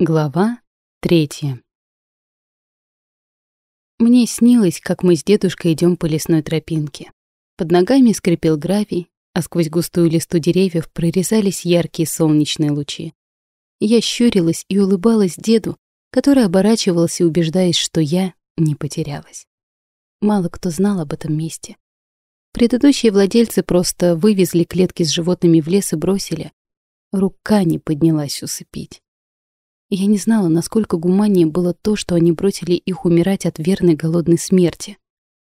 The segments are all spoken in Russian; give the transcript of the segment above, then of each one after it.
Глава третья. Мне снилось, как мы с дедушкой идем по лесной тропинке. Под ногами скрипел гравий, а сквозь густую листу деревьев прорезались яркие солнечные лучи. Я щурилась и улыбалась деду, который оборачивался, убеждаясь, что я не потерялась. Мало кто знал об этом месте. Предыдущие владельцы просто вывезли клетки с животными в лес и бросили. Рука не поднялась усыпить. Я не знала, насколько гуманнее было то, что они бросили их умирать от верной голодной смерти.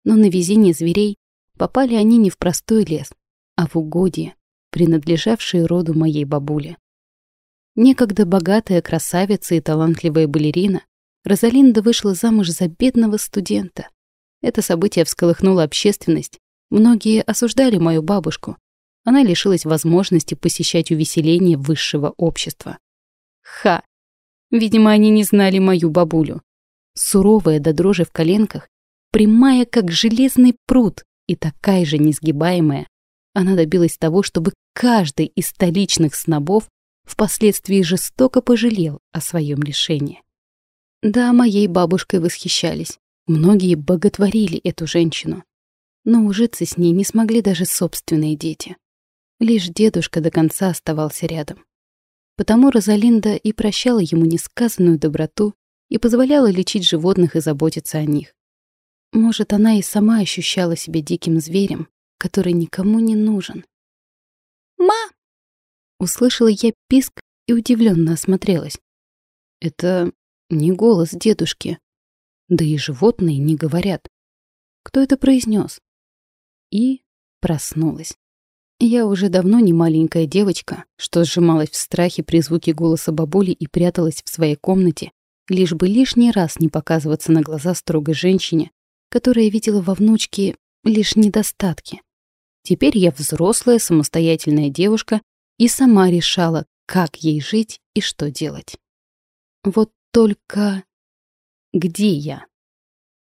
Но на везение зверей попали они не в простой лес, а в угодье, принадлежавшие роду моей бабули. Некогда богатая красавица и талантливая балерина, Розалинда вышла замуж за бедного студента. Это событие всколыхнуло общественность. Многие осуждали мою бабушку. Она лишилась возможности посещать увеселения высшего общества. Ха! Видимо, они не знали мою бабулю. Суровая до дрожи в коленках, прямая, как железный пруд, и такая же несгибаемая, она добилась того, чтобы каждый из столичных снобов впоследствии жестоко пожалел о своем решении. Да, моей бабушкой восхищались. Многие боготворили эту женщину. Но ужиться с ней не смогли даже собственные дети. Лишь дедушка до конца оставался рядом. Потому Розалинда и прощала ему несказанную доброту и позволяла лечить животных и заботиться о них. Может, она и сама ощущала себя диким зверем, который никому не нужен. «Ма!» Услышала я писк и удивленно осмотрелась. Это не голос дедушки. Да и животные не говорят. Кто это произнес? И проснулась. Я уже давно не маленькая девочка, что сжималась в страхе при звуке голоса бабули и пряталась в своей комнате, лишь бы лишний раз не показываться на глаза строгой женщине, которая видела во внучке лишь недостатки. Теперь я взрослая, самостоятельная девушка и сама решала, как ей жить и что делать. Вот только... Где я?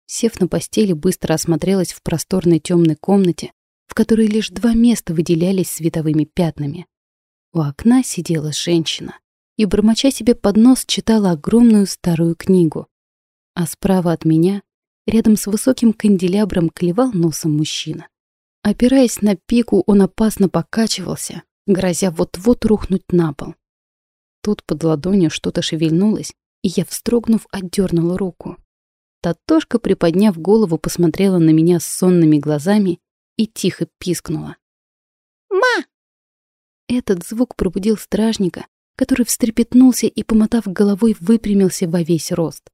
Сев на постели, быстро осмотрелась в просторной темной комнате, которой лишь два места выделялись световыми пятнами. У окна сидела женщина и, бормоча себе под нос, читала огромную старую книгу. А справа от меня, рядом с высоким канделябром, клевал носом мужчина. Опираясь на пику, он опасно покачивался, грозя вот-вот рухнуть на пол. Тут под ладонью что-то шевельнулось, и я, встрогнув, отдернула руку. Татошка, приподняв голову, посмотрела на меня с сонными глазами и тихо пискнула. «Ма!» Этот звук пробудил стражника, который встрепетнулся и, помотав головой, выпрямился во весь рост.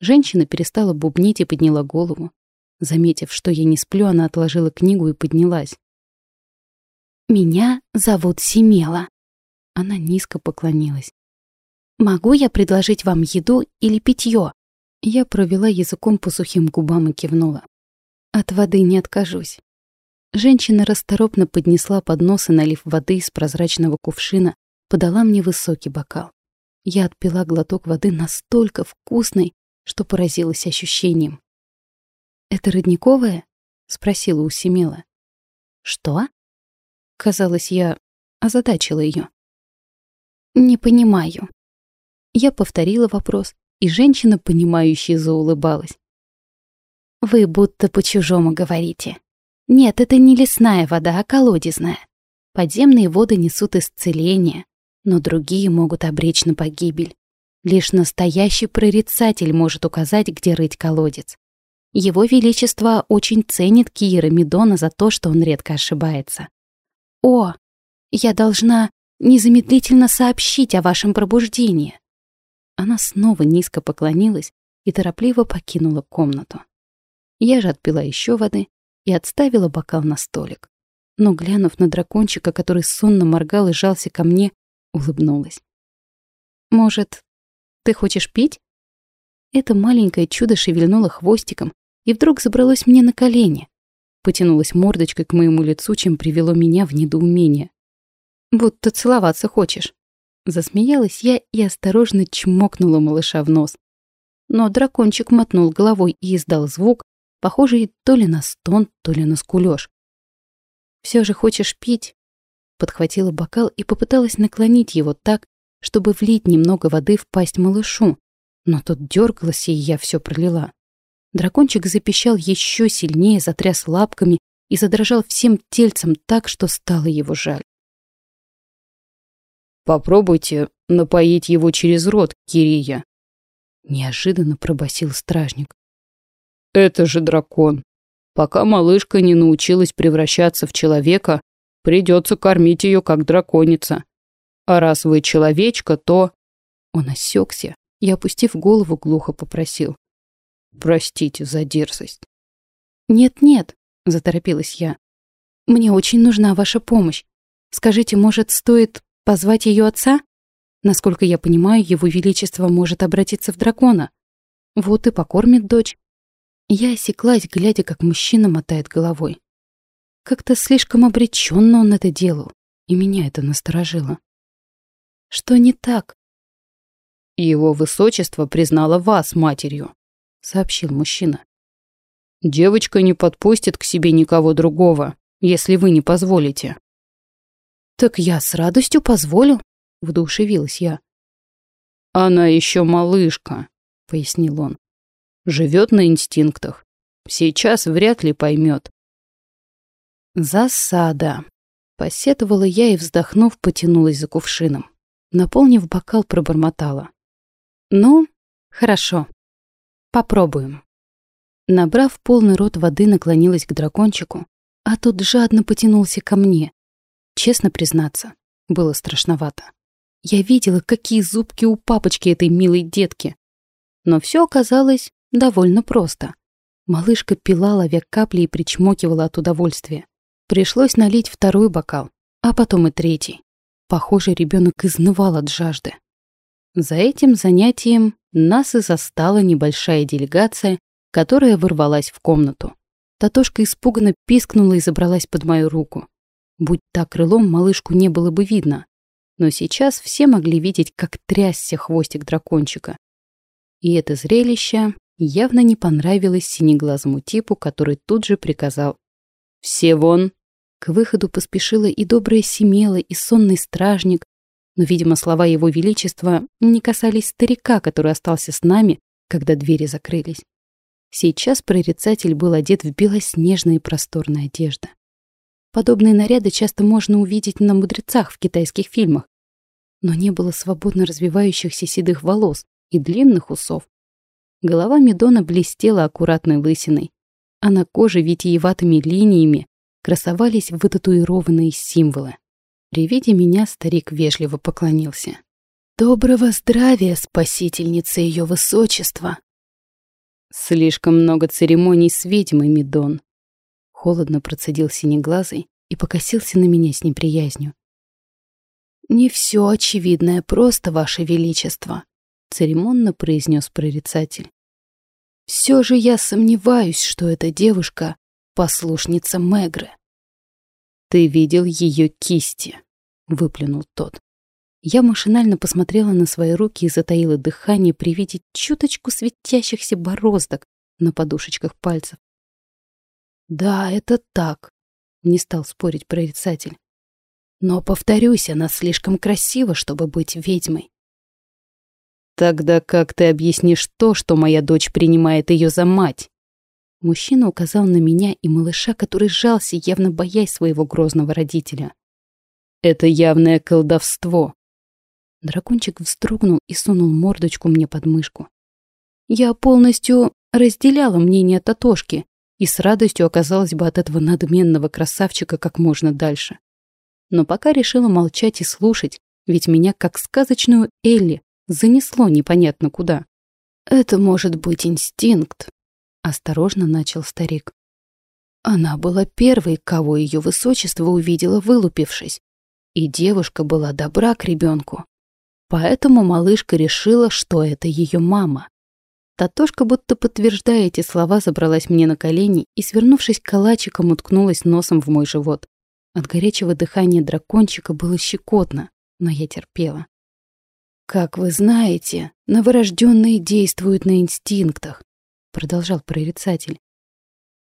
Женщина перестала бубнить и подняла голову. Заметив, что я не сплю, она отложила книгу и поднялась. «Меня зовут Семела». Она низко поклонилась. «Могу я предложить вам еду или питье?» Я провела языком по сухим губам и кивнула. «От воды не откажусь. Женщина расторопно поднесла поднос и, налив воды из прозрачного кувшина, подала мне высокий бокал. Я отпила глоток воды настолько вкусной, что поразилась ощущением. «Это родниковая?» — спросила у Семела. «Что?» Казалось, я озадачила ее. «Не понимаю». Я повторила вопрос, и женщина, понимающая, заулыбалась. «Вы будто по-чужому говорите. Нет, это не лесная вода, а колодезная. Подземные воды несут исцеление, но другие могут обречь на погибель. Лишь настоящий прорицатель может указать, где рыть колодец. Его Величество очень ценит Киера Медона за то, что он редко ошибается. «О, я должна незамедлительно сообщить о вашем пробуждении». Она снова низко поклонилась и торопливо покинула комнату. Я же отпила еще воды и отставила бокал на столик. Но, глянув на дракончика, который сонно моргал и жался ко мне, улыбнулась. «Может, ты хочешь пить?» Это маленькое чудо шевельнуло хвостиком и вдруг забралось мне на колени. Потянулась мордочкой к моему лицу, чем привело меня в недоумение. «Будто целоваться хочешь». Засмеялась я и осторожно чмокнула малыша в нос. Но дракончик мотнул головой и издал звук, похожий то ли на стон, то ли на скулёж. Все же хочешь пить?» Подхватила бокал и попыталась наклонить его так, чтобы влить немного воды в пасть малышу, но тот дергался, и я все пролила. Дракончик запищал еще сильнее, затряс лапками и задрожал всем тельцем так, что стало его жаль. «Попробуйте напоить его через рот, Кирия», — неожиданно пробасил стражник. «Это же дракон. Пока малышка не научилась превращаться в человека, придется кормить ее как драконица. А раз вы человечка, то...» Он осекся и, опустив голову, глухо попросил. «Простите за дерзость». «Нет-нет», — заторопилась я. «Мне очень нужна ваша помощь. Скажите, может, стоит позвать ее отца? Насколько я понимаю, его величество может обратиться в дракона. Вот и покормит дочь». Я осеклась, глядя, как мужчина мотает головой. Как-то слишком обреченно он это делал, и меня это насторожило. Что не так? Его высочество признало вас матерью, сообщил мужчина. Девочка не подпустит к себе никого другого, если вы не позволите. Так я с радостью позволю, вдушевилась я. Она еще малышка, пояснил он. Живет на инстинктах. Сейчас вряд ли поймет. Засада. Посетовала я и, вздохнув, потянулась за кувшином. Наполнив бокал, пробормотала. «Ну, хорошо. Попробуем». Набрав полный рот воды, наклонилась к дракончику, а тот жадно потянулся ко мне. Честно признаться, было страшновато. Я видела, какие зубки у папочки этой милой детки. Но все оказалось довольно просто. Малышка пила, ловя капли и причмокивала от удовольствия. Пришлось налить второй бокал, а потом и третий. Похоже, ребенок изнывал от жажды. За этим занятием нас и застала небольшая делегация, которая ворвалась в комнату. Татошка испуганно пискнула и забралась под мою руку. Будь так крылом, малышку не было бы видно. Но сейчас все могли видеть, как трясся хвостик дракончика. И это зрелище явно не понравилось синеглазому типу, который тут же приказал «Все вон!» К выходу поспешила и добрая Семела, и сонный стражник, но, видимо, слова его величества не касались старика, который остался с нами, когда двери закрылись. Сейчас прорицатель был одет в белоснежные просторные одежды. Подобные наряды часто можно увидеть на мудрецах в китайских фильмах, но не было свободно развивающихся седых волос и длинных усов. Голова Медона блестела аккуратной лысиной, а на коже витиеватыми линиями красовались вытатуированные символы. При виде меня старик вежливо поклонился. «Доброго здравия, спасительница ее высочества!» «Слишком много церемоний с ведьмой, Медон!» Холодно процедил синеглазый и покосился на меня с неприязнью. «Не все очевидное просто, ваше величество», — церемонно произнес прорицатель. «Все же я сомневаюсь, что эта девушка послушница Мегры. «Ты видел ее кисти», — выплюнул тот. Я машинально посмотрела на свои руки и затаила дыхание при виде чуточку светящихся бороздок на подушечках пальцев. «Да, это так», — не стал спорить прорицатель. «Но, повторюсь, она слишком красива, чтобы быть ведьмой». «Тогда как ты объяснишь то, что моя дочь принимает ее за мать?» Мужчина указал на меня и малыша, который сжался, явно боясь своего грозного родителя. «Это явное колдовство!» Дракончик вздрогнул и сунул мордочку мне под мышку. Я полностью разделяла мнение Татошки и с радостью оказалась бы от этого надменного красавчика как можно дальше. Но пока решила молчать и слушать, ведь меня, как сказочную Элли, занесло непонятно куда. Это может быть инстинкт, Осторожно начал старик. Она была первой, кого ее высочество увидело вылупившись. И девушка была добра к ребенку. Поэтому малышка решила, что это ее мама. Татошка, будто подтверждая эти слова, забралась мне на колени и, свернувшись калачиком, уткнулась носом в мой живот. От горячего дыхания дракончика было щекотно, но я терпела. Как вы знаете, новорожденные действуют на инстинктах продолжал прорицатель.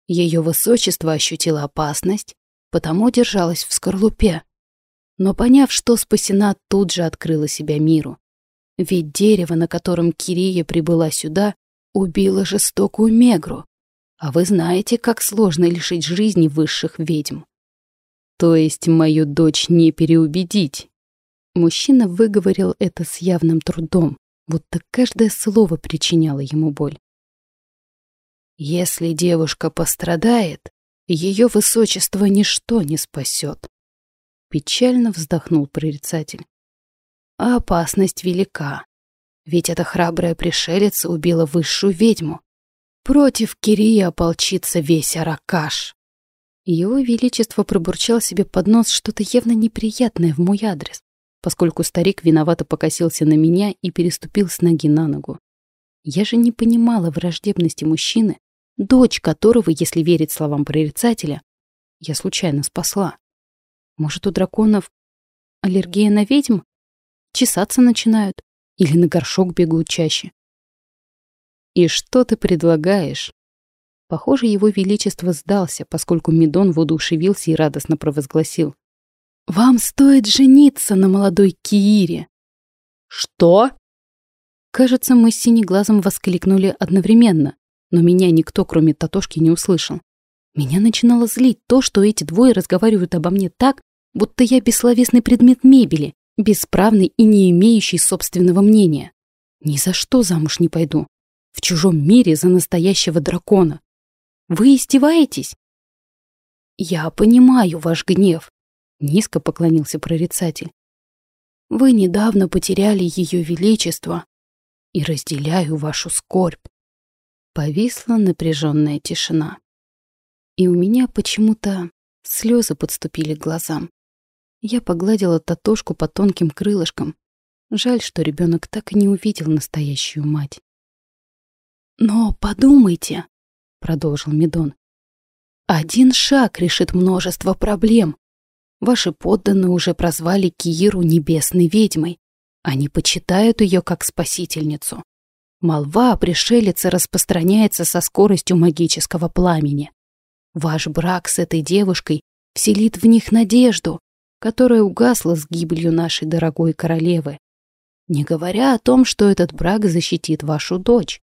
Ее высочество ощутило опасность, потому держалась в скорлупе. Но поняв, что спасена, тут же открыла себя миру. Ведь дерево, на котором Кирия прибыла сюда, убило жестокую Мегру. А вы знаете, как сложно лишить жизни высших ведьм. То есть мою дочь не переубедить. Мужчина выговорил это с явным трудом, будто каждое слово причиняло ему боль. Если девушка пострадает, ее высочество ничто не спасет. Печально вздохнул прорицатель. А опасность велика. Ведь эта храбрая пришелица убила высшую ведьму. Против Кирии ополчится весь Аракаш. Его Величество пробурчал себе под нос что-то явно неприятное в мой адрес, поскольку старик виновато покосился на меня и переступил с ноги на ногу. Я же не понимала враждебности мужчины, дочь которого, если верить словам прорицателя, я случайно спасла. Может, у драконов аллергия на ведьм? Чесаться начинают? Или на горшок бегают чаще? «И что ты предлагаешь?» Похоже, его величество сдался, поскольку Медон воодушевился и радостно провозгласил. «Вам стоит жениться на молодой Киире!» «Что?» Кажется, мы с синеглазом воскликнули одновременно, но меня никто, кроме Татошки, не услышал. Меня начинало злить то, что эти двое разговаривают обо мне так, будто я бессловесный предмет мебели, бесправный и не имеющий собственного мнения. Ни за что замуж не пойду. В чужом мире за настоящего дракона. Вы издеваетесь? Я понимаю ваш гнев, низко поклонился прорицатель. Вы недавно потеряли ее величество и разделяю вашу скорбь. Повисла напряженная тишина. И у меня почему-то слезы подступили к глазам. Я погладила Татошку по тонким крылышкам. Жаль, что ребенок так и не увидел настоящую мать. «Но подумайте», — продолжил Медон, — «один шаг решит множество проблем. Ваши подданные уже прозвали Кииру небесной ведьмой. Они почитают ее как спасительницу. Молва о пришелице распространяется со скоростью магического пламени. Ваш брак с этой девушкой вселит в них надежду, которая угасла с гибелью нашей дорогой королевы. Не говоря о том, что этот брак защитит вашу дочь.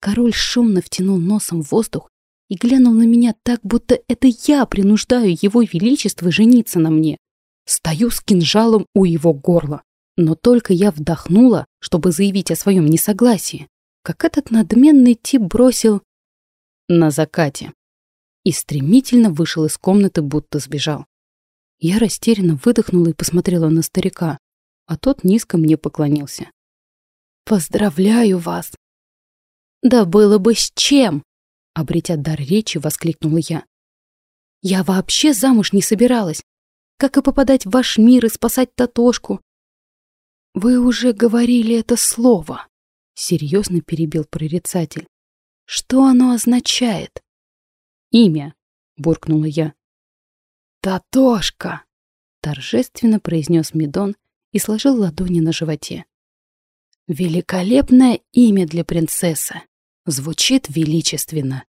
Король шумно втянул носом воздух и глянул на меня так, будто это я принуждаю его величество жениться на мне. Стою с кинжалом у его горла. Но только я вдохнула, чтобы заявить о своем несогласии, как этот надменный тип бросил на закате и стремительно вышел из комнаты, будто сбежал. Я растерянно выдохнула и посмотрела на старика, а тот низко мне поклонился. «Поздравляю вас!» «Да было бы с чем!» Обретя дар речи, воскликнула я. «Я вообще замуж не собиралась. Как и попадать в ваш мир и спасать Татошку. «Вы уже говорили это слово», — серьезно перебил прорицатель. «Что оно означает?» «Имя», — буркнула я. «Татошка!» — торжественно произнес Медон и сложил ладони на животе. «Великолепное имя для принцессы. Звучит величественно».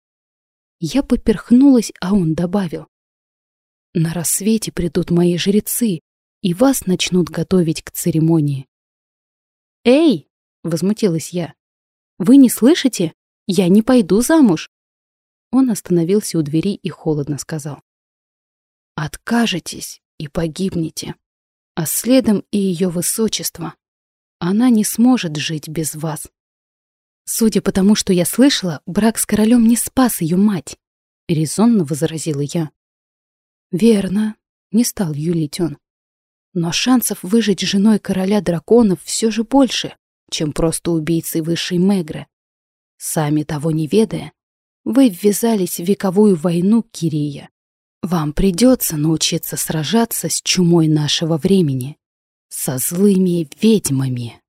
Я поперхнулась, а он добавил. «На рассвете придут мои жрецы, и вас начнут готовить к церемонии. «Эй!» — возмутилась я. «Вы не слышите? Я не пойду замуж!» Он остановился у двери и холодно сказал. «Откажетесь и погибнете, а следом и ее высочество. Она не сможет жить без вас». «Судя по тому, что я слышала, брак с королем не спас ее мать», — резонно возразила я. «Верно», — не стал юлить он. Но шансов выжить женой короля драконов все же больше, чем просто убийцей высшей Мегры. Сами того не ведая, вы ввязались в вековую войну, Кирия. Вам придется научиться сражаться с чумой нашего времени, со злыми ведьмами.